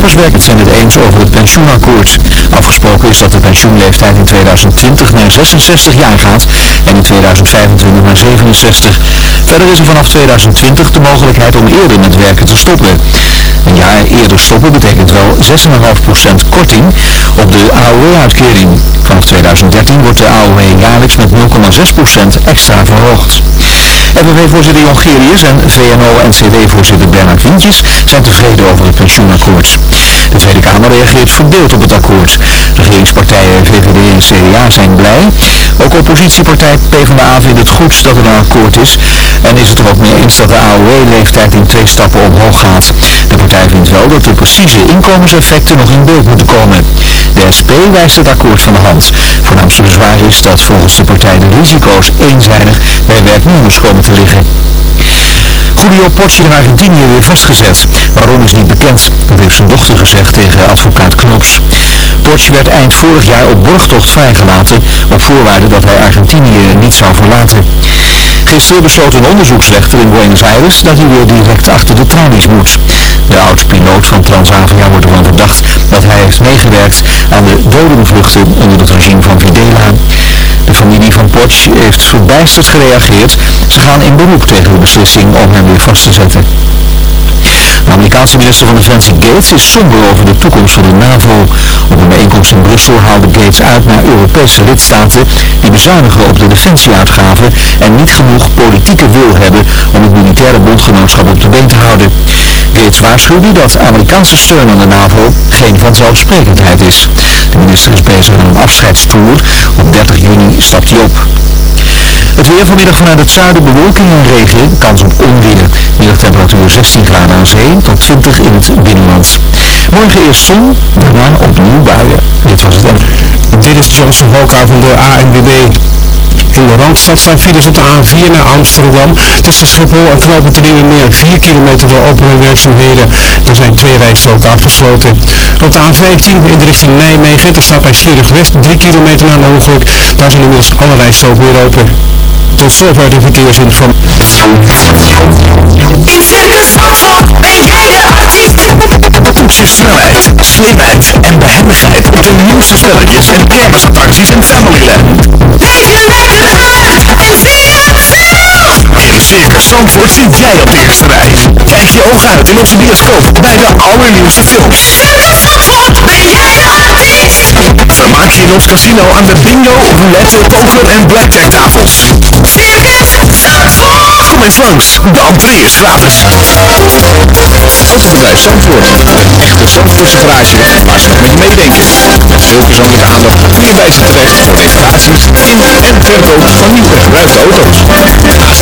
werkgevers zijn het eens over het pensioenakkoord. Afgesproken is dat de pensioenleeftijd in 2020 naar 66 jaar gaat en in 2025 naar 67. Verder is er vanaf 2020 de mogelijkheid om eerder met werken te stoppen. Een jaar eerder stoppen betekent wel 6,5% korting op de AOW-uitkering. Vanaf 2013 wordt de AOW jaarlijks met 0,6% extra verhoogd. FNV-voorzitter Jongerius en VNO-NCW-voorzitter Bernard Wientjes zijn tevreden over het pensioenakkoord. De Tweede Kamer reageert verdeeld op het akkoord. Regeringspartijen VVD en CDA zijn blij. Ook oppositiepartij PvdA vindt het goed dat er een akkoord is en is het er ook mee eens dat de AOW-leeftijd in twee stappen omhoog gaat. De partij vindt wel dat de precieze inkomenseffecten nog in beeld moeten komen. De SP wijst het akkoord van de hand. Voornaamste bezwaar is dat volgens de partij de risico's eenzijdig bij werknemers komen te liggen. Julio Potje in Argentinië weer vastgezet. Waarom is niet bekend. Dat heeft zijn dochter gezegd tegen advocaat Knops. Potje werd eind vorig jaar op borgtocht vrijgelaten op voorwaarde dat hij Argentinië niet zou verlaten. Gisteren besloot een onderzoeksrechter in Buenos Aires dat hij weer direct achter de tralies moet. De oud-piloot van Transavia wordt ervan verdacht dat hij heeft meegewerkt aan de dodenvluchten onder het regime van Videla. De familie van Potsch heeft verbijsterd gereageerd. Ze gaan in beroep tegen de beslissing om hem weer vast te zetten. De Amerikaanse minister van Defensie Gates is somber over de toekomst van de NAVO. Op een bijeenkomst in Brussel haalde Gates uit naar Europese lidstaten die bezuinigen op de defensieuitgaven en niet genoeg politieke wil hebben om het militaire bondgenootschap op de been te houden. Gates waarschuwde dat Amerikaanse steun aan de NAVO geen vanzelfsprekendheid is. De minister is bezig met een afscheidstoer. Op 30 juni stapt hij op. Het weer vanmiddag vanuit het zuiden bewolking en regen, kans op onweer. Middagtemperatuur 16 graden aan zee tot 20 in het binnenland. Morgen eerst zon, daarna opnieuw buien. Dit was het. Dit is Johnson Hoka van de ANWB. In de Randstad staan files op de A4 naar Amsterdam. Tussen Schiphol en Knoopend meer 4 kilometer door openwerkzaamheden. Er zijn twee rijstroken afgesloten. Op de A15 in de richting Nijmegen, er staat bij Sliedrecht West 3 kilometer na een ongeluk. Daar zijn inmiddels alle rijstroken weer open. Tot zover de verkeersinformatie. In Circus Zandvoort ben jij de artiest. Toets je snelheid, slimheid en behendigheid op de nieuwste spelletjes en kermisattracties en Familyland. Leef je lekker uit en zie je het zelf. In Circus Zandvoort zit jij op de eerste rij. Kijk je ogen uit in onze bioscoop bij de allernieuwste films. Circus Zandvoort ben jij de artiest. Vermaak je in ons casino aan de bingo, roulette, poker en blackjack tafels. Circus Zandvoort. Kom eens langs, de entree is gratis. Autobedrijf Zandvoort, een echte Zandvoortse garage waar ze nog met je meedenken. Met veel persoonlijke aandacht kun je bij ze terecht voor reparaties in en verkoop van nieuw en gebruikte auto's.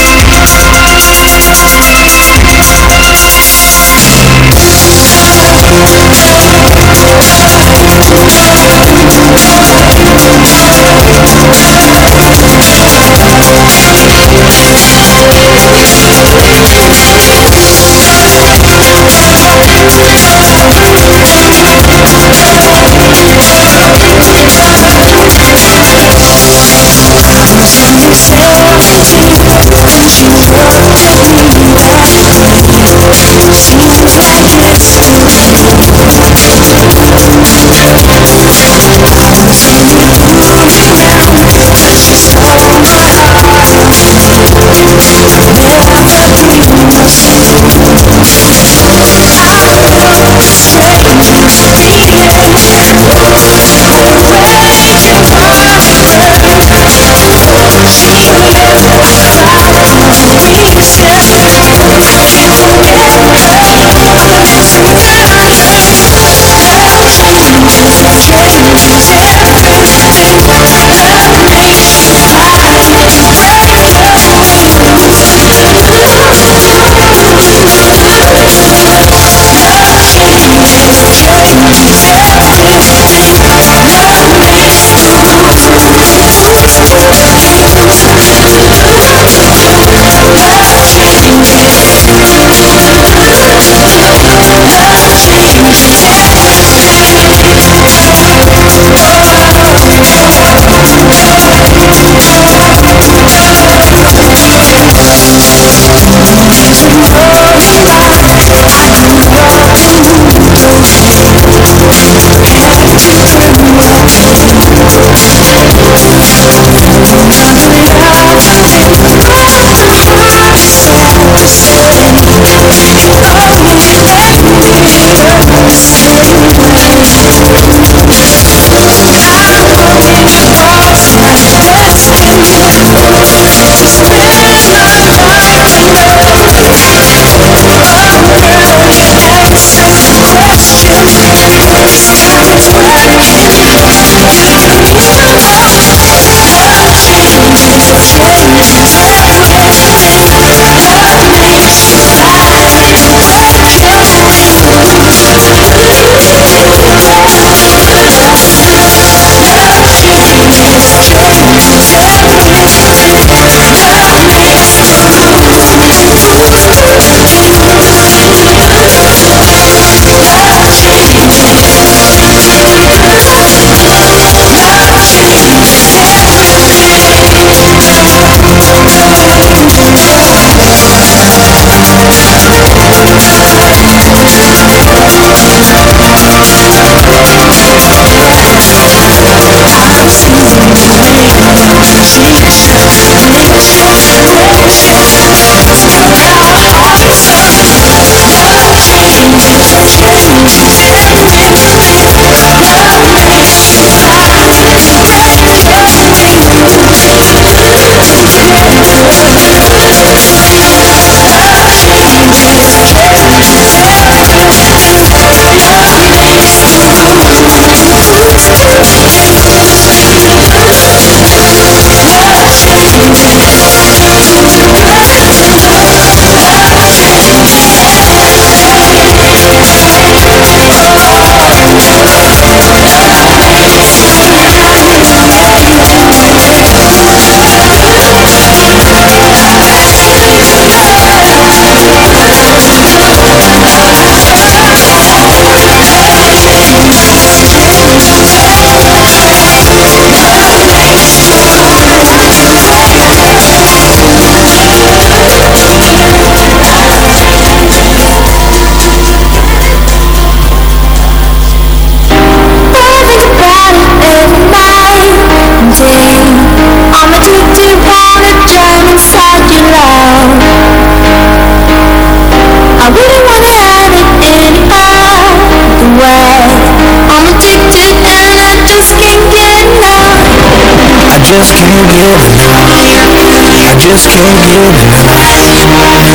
Just can't get enough.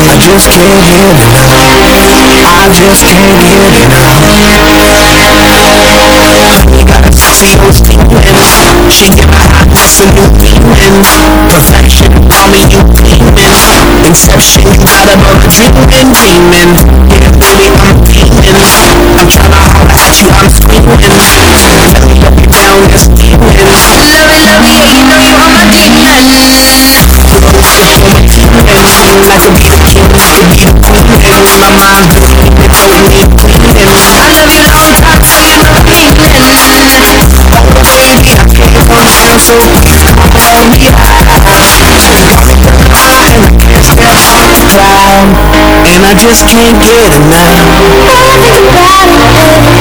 I just can't get enough. I just can't get enough. You gotta see those demons. She give my hotness a new demons. Perfection, call me you demon. Inception, you got above a demon, demon. Yeah, baby, I'm demon. I'm tryna holler at you, I'm screaming. Tell me up and down, it's demons. Love it, love it, seems like a big thing to be demons My mind bleeding, it's a weak demons I live it on top, scream I'm Oh baby, I can't function so please don't let me out And I can't stand the And I just can't get enough. Everybody, baby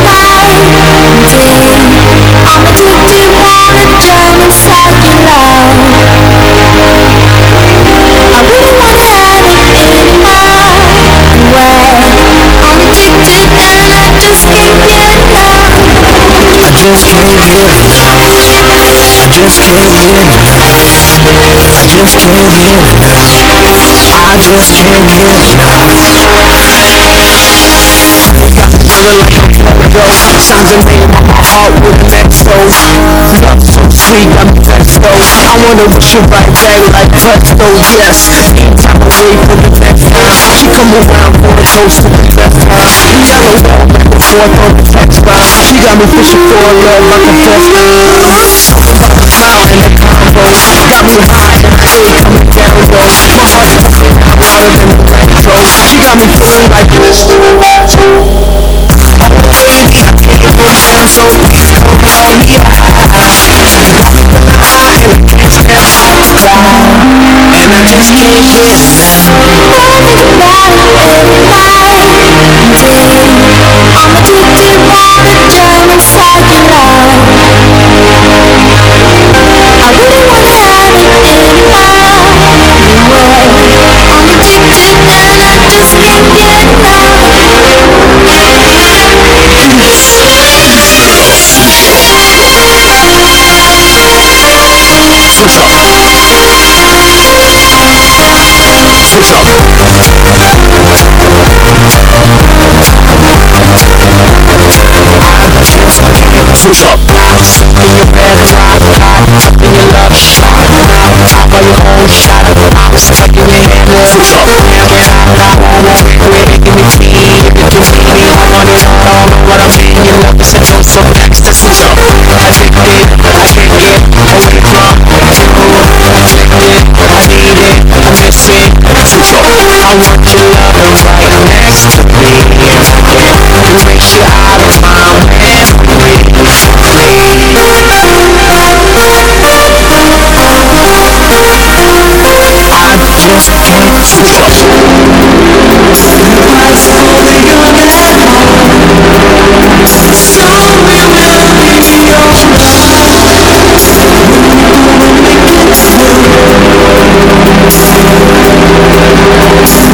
just can't get enough. I just can't get enough. Feeling like I'm I wanna wish you right back like presto, yes Anytime I wait for the next time She come around for a toast to the best time got wall back and forth on the text line She got me fishing for love about the smile and the boat Got me high and I ain't coming down low My heart is pumping out louder than the nitro She got me feeling like this I'm I can't even sound so please Don't call me high I'm feeling high and I can't tell to ride And I just can't get enough I'm addicted by the time it's talking loud switch up Something you better not hide Something you love shot Now it's your own shot It's taking your hand, up Thank you.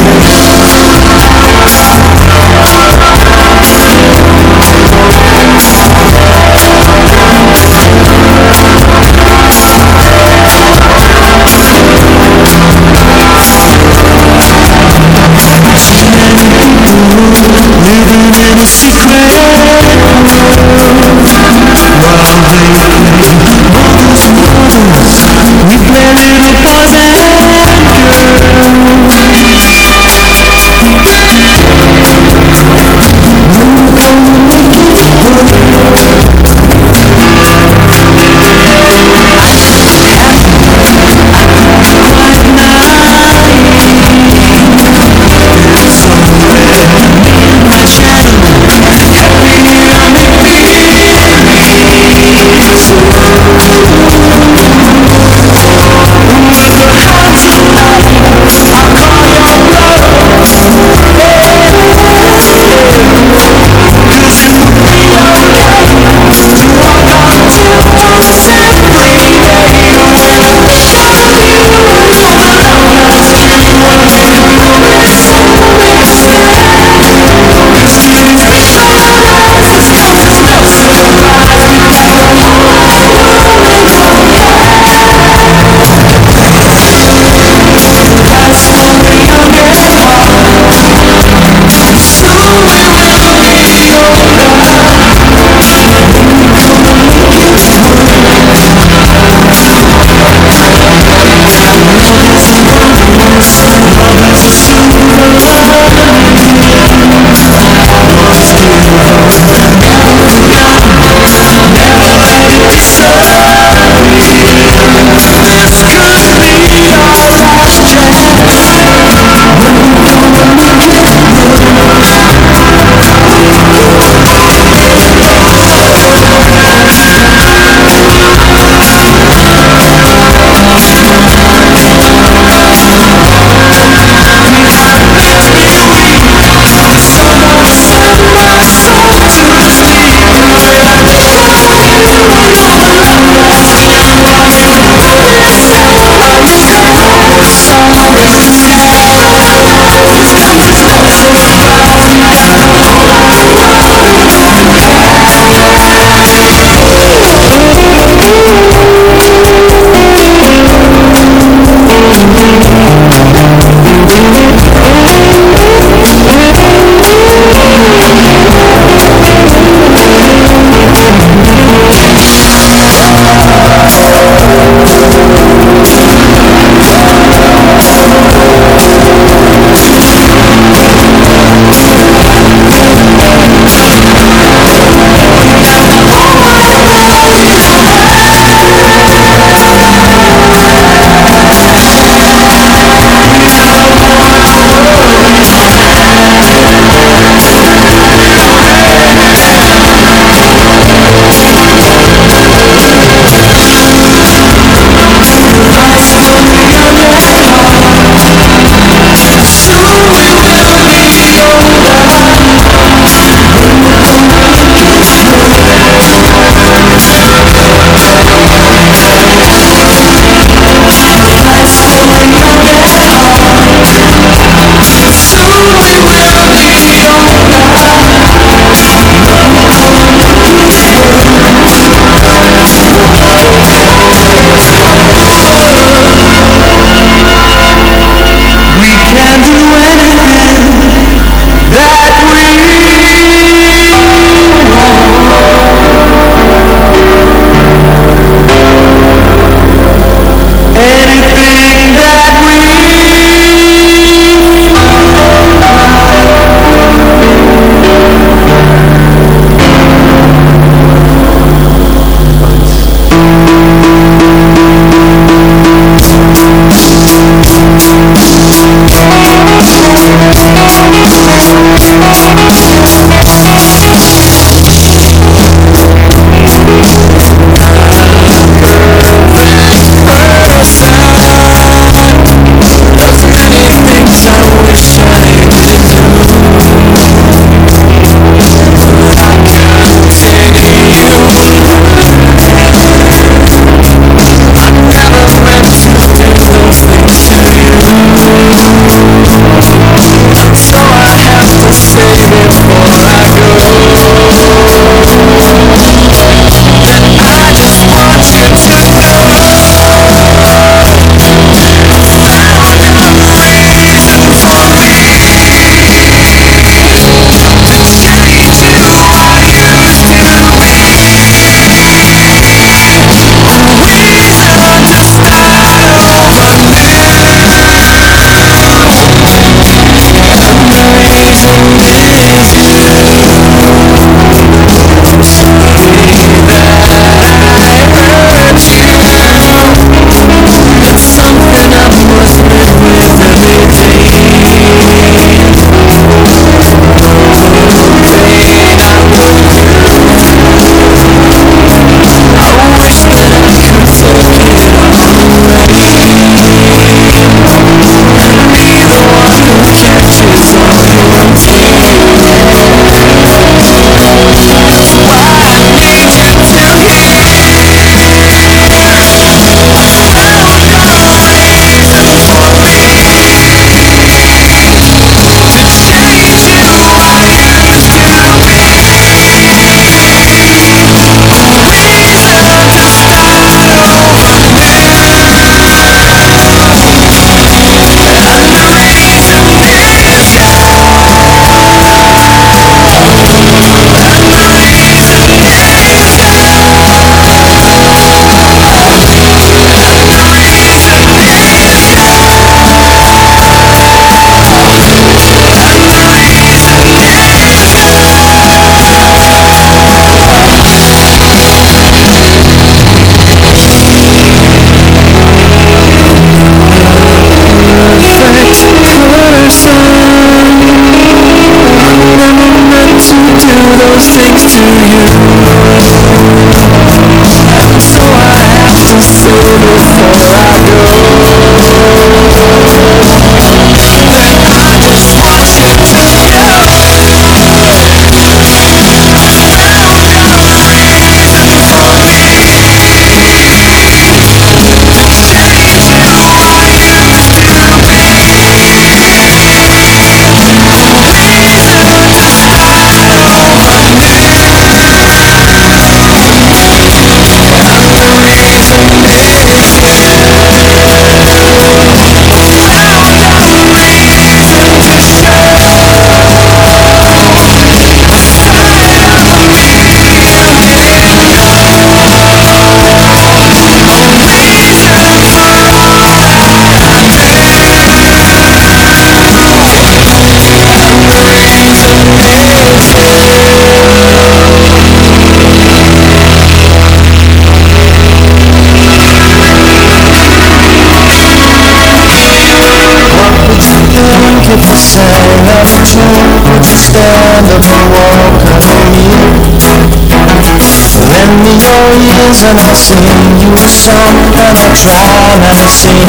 songs and I sing you a song And I try and I'll sing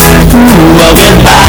and you will get by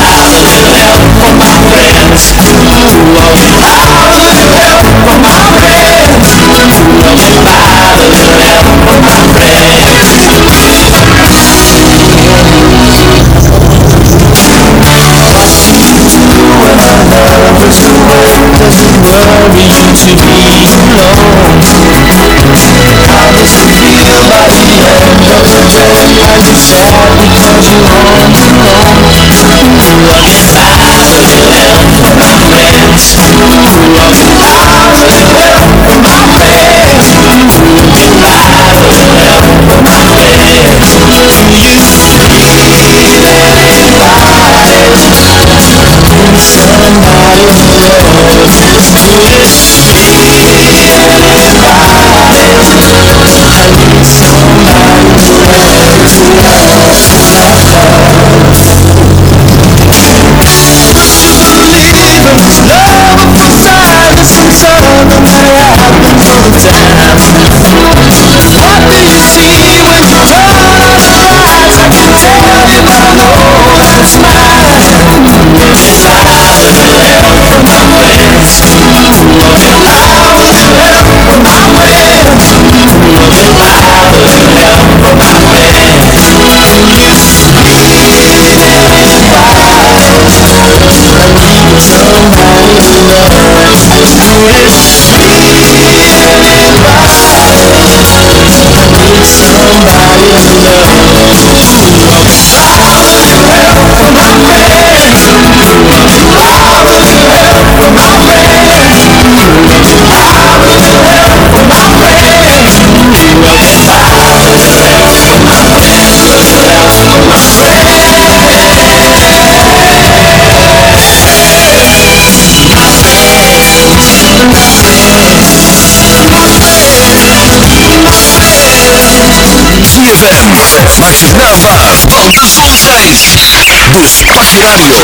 Dus pak je Radio.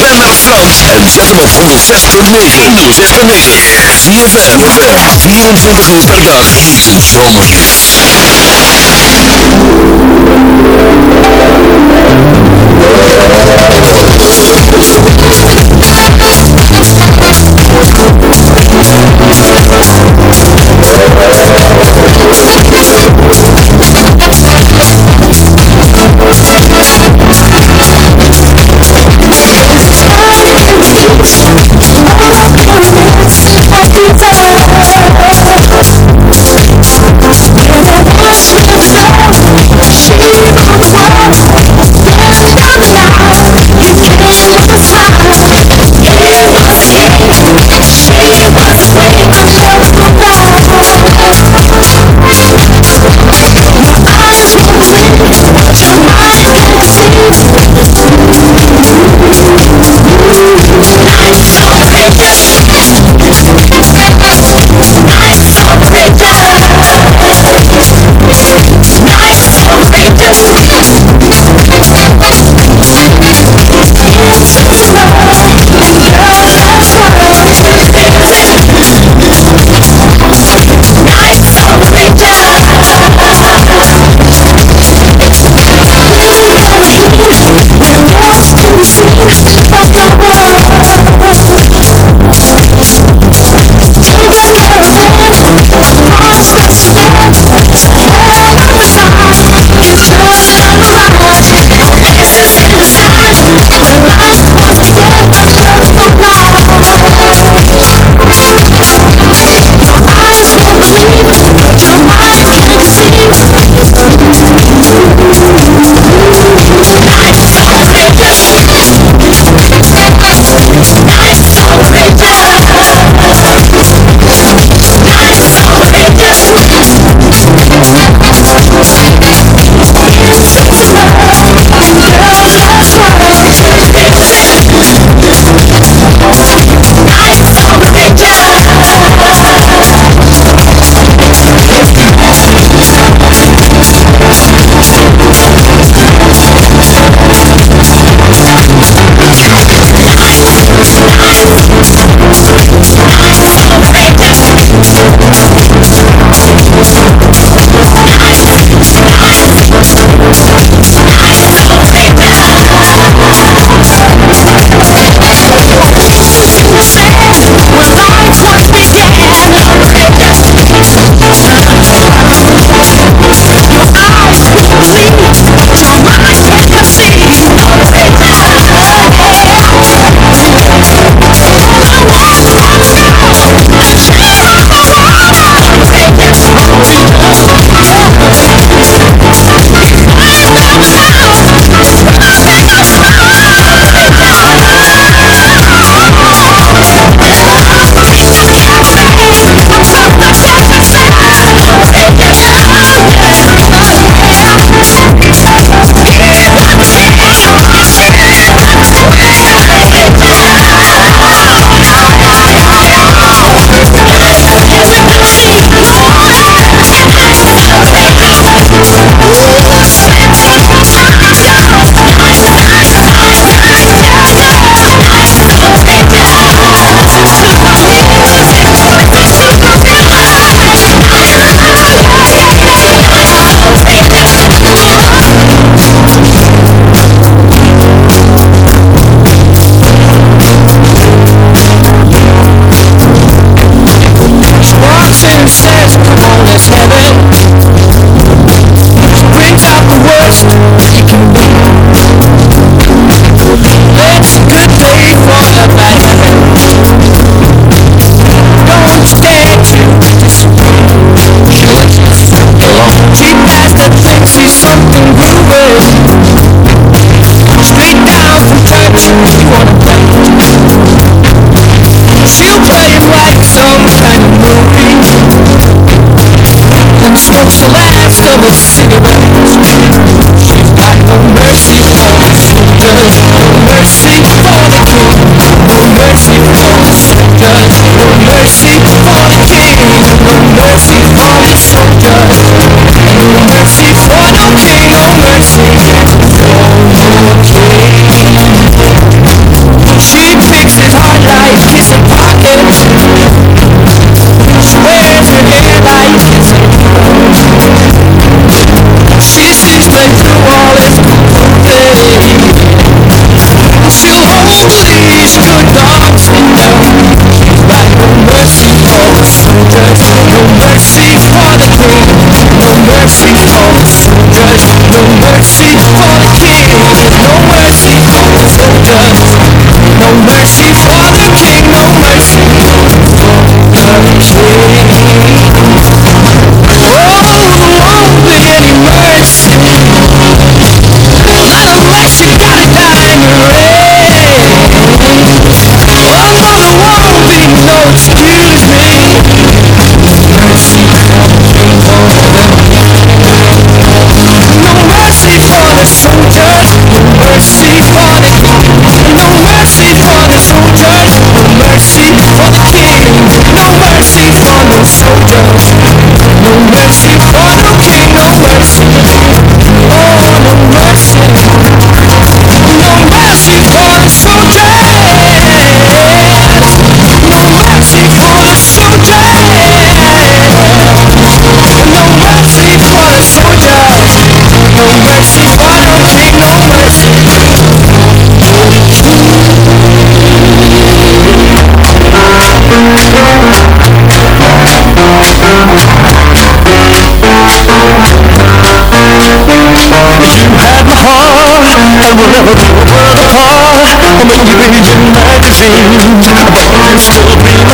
Bijna Frans hem op 106.9. 106.9. ver 24 uur per dag. Hete zomer.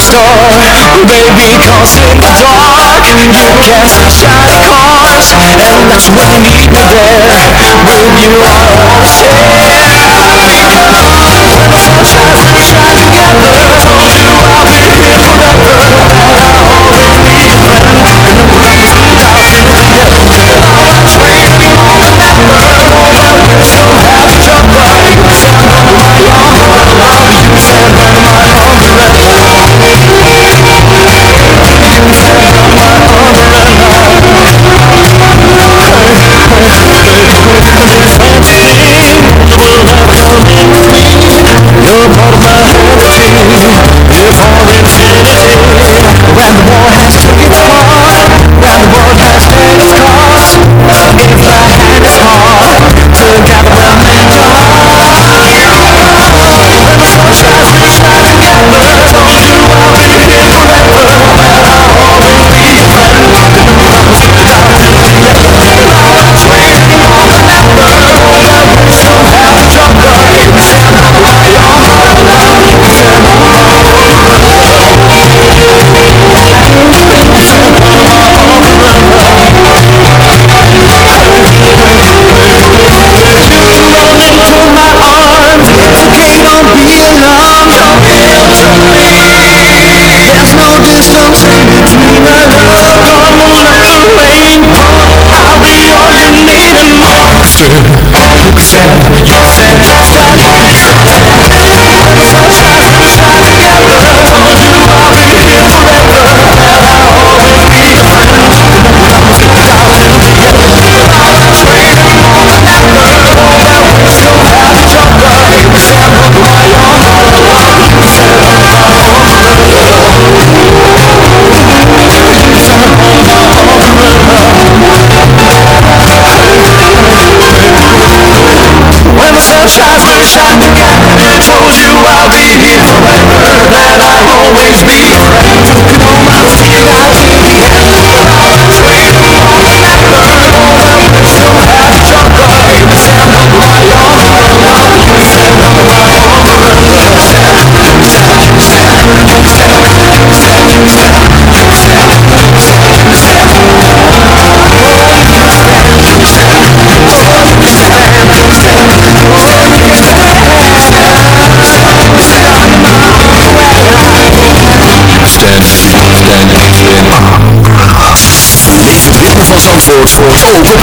Star, Baby, cause in the dark You can see shiny cars, And that's what I there. Where you I always stay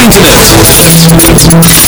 Dit bond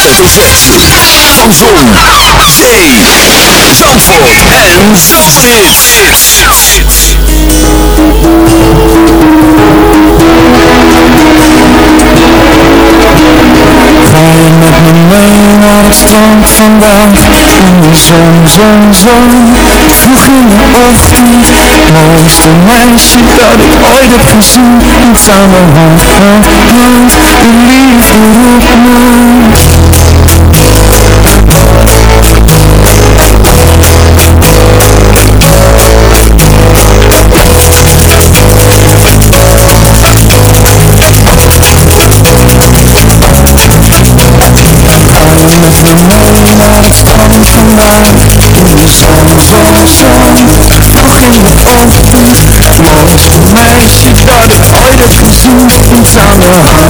www.zfmzandvoort.nl van Zon, Zee, Zandvoort en Zomerhits. Je met me mee naar het strand vandaag In de zon, zon, zon. Vroeg in de ochtend Mooiste meisje dat ik ooit heb gezien. En samen hand, hand, hand De liefde roept me En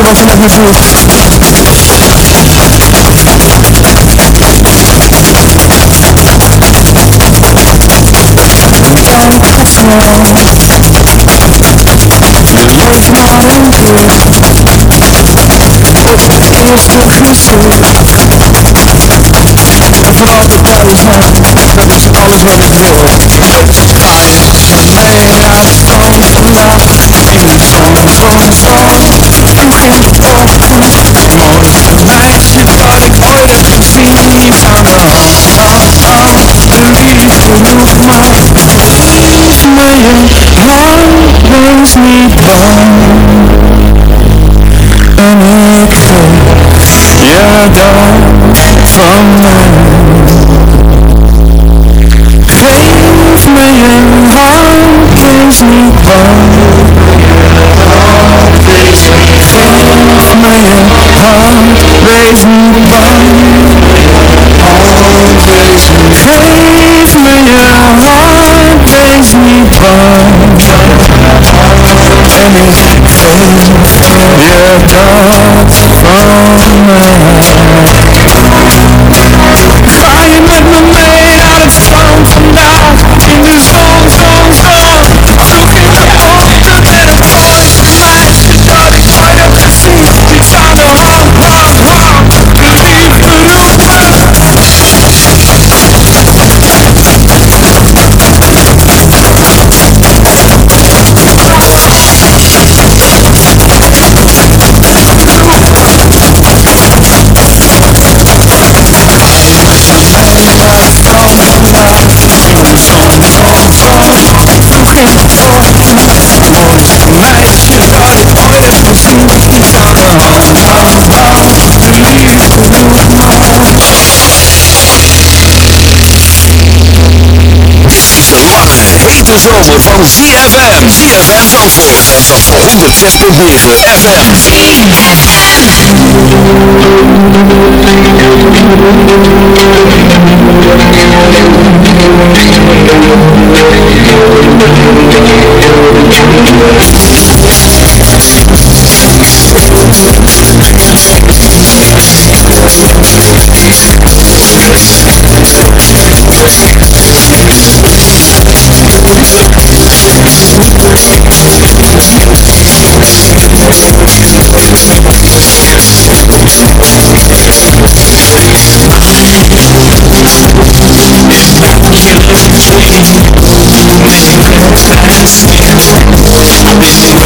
eerste gezicht. Voor altijd bij je zijn, dat is alles wat ik wil. Van mij. Geef mij een hand, wees niet bang. Geef mij een hand, wees niet bang. Geef mij een hand, wees niet bang. En ik geef je dat van mij. Zomer van ZFM. ZFM Zandvoort. Zandvoort. 106.9 FM.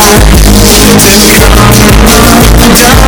I'm not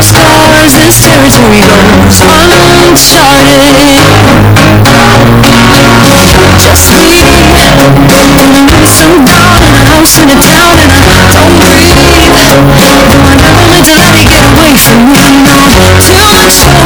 stars as territory goes uncharted. Just me in the lonesome down in the house in the town and I don't breathe Though I never meant to let it get away from me, no Too much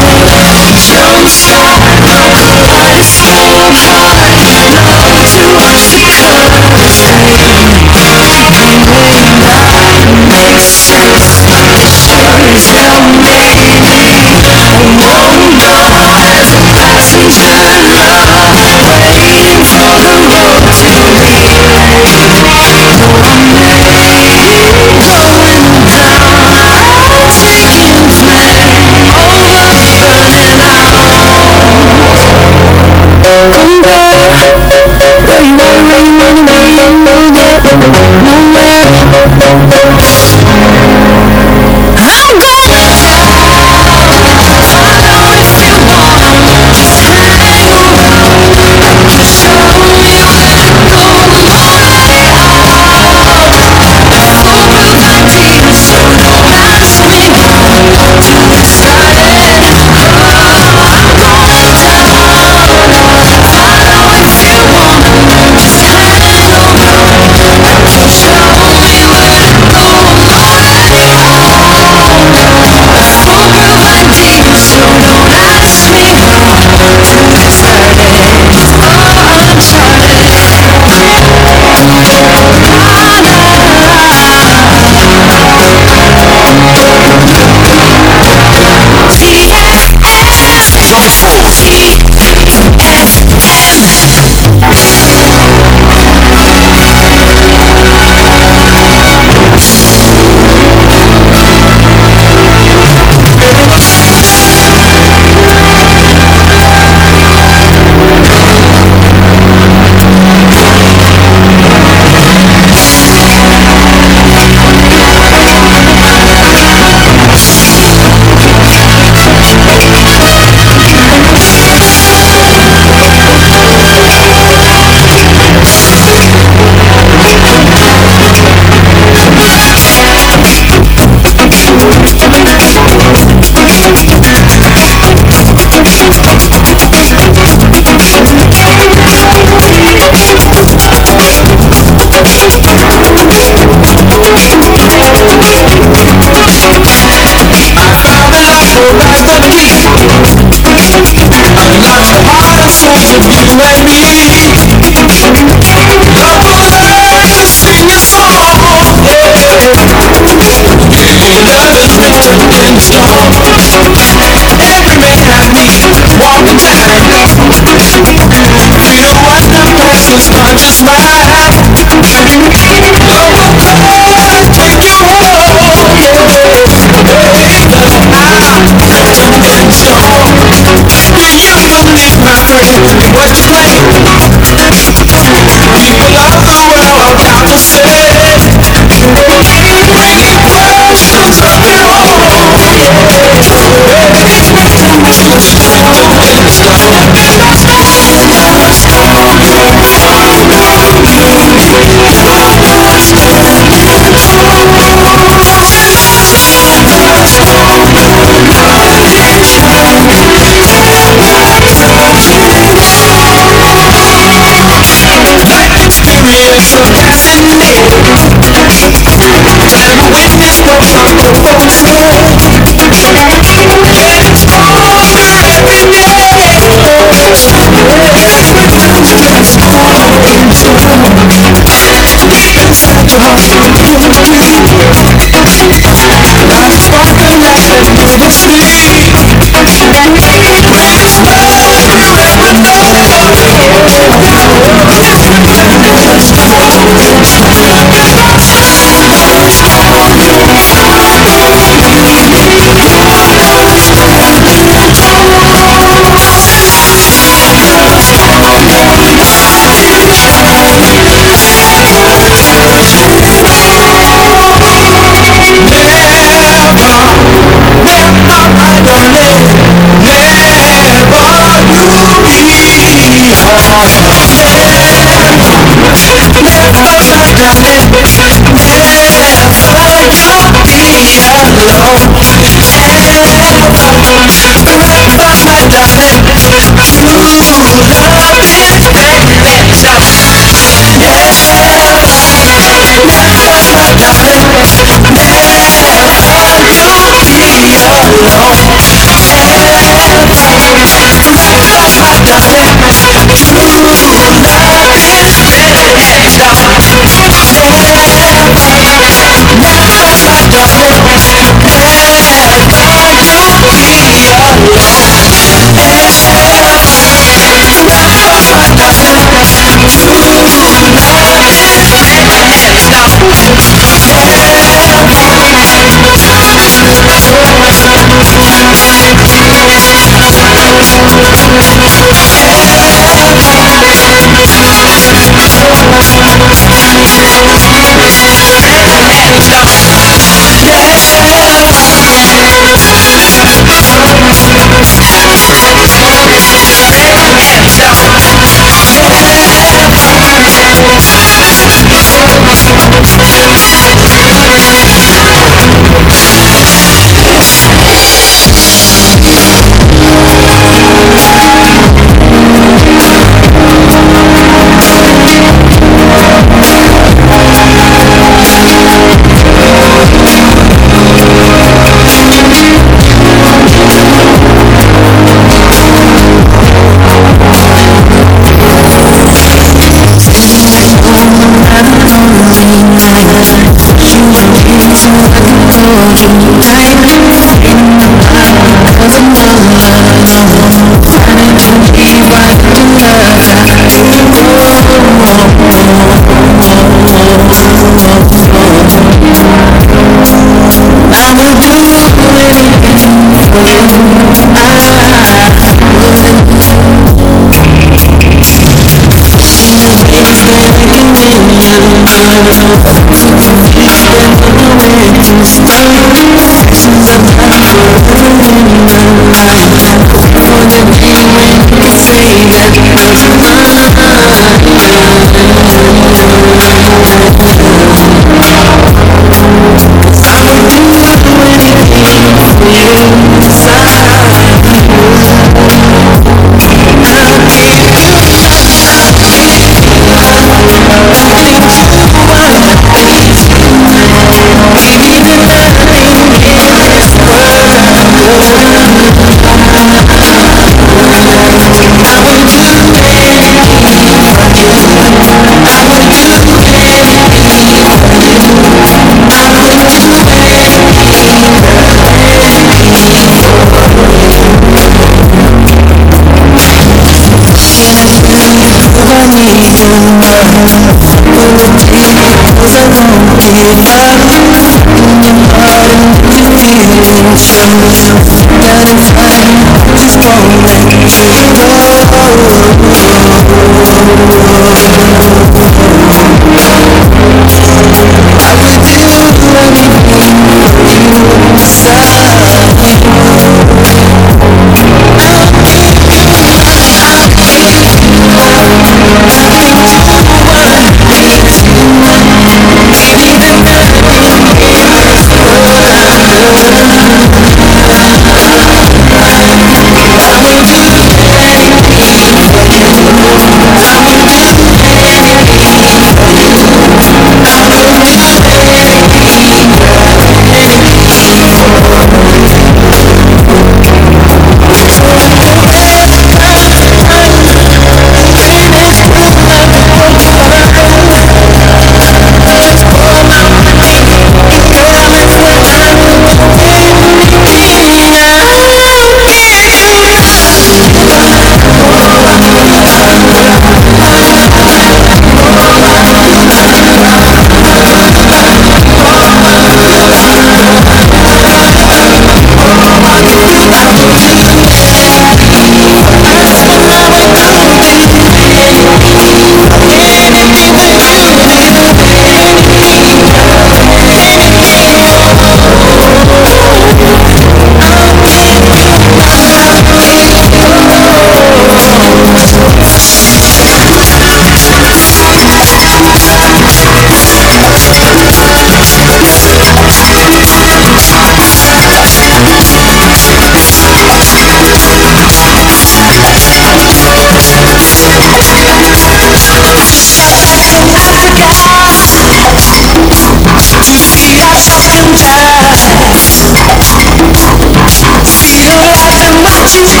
Ritme van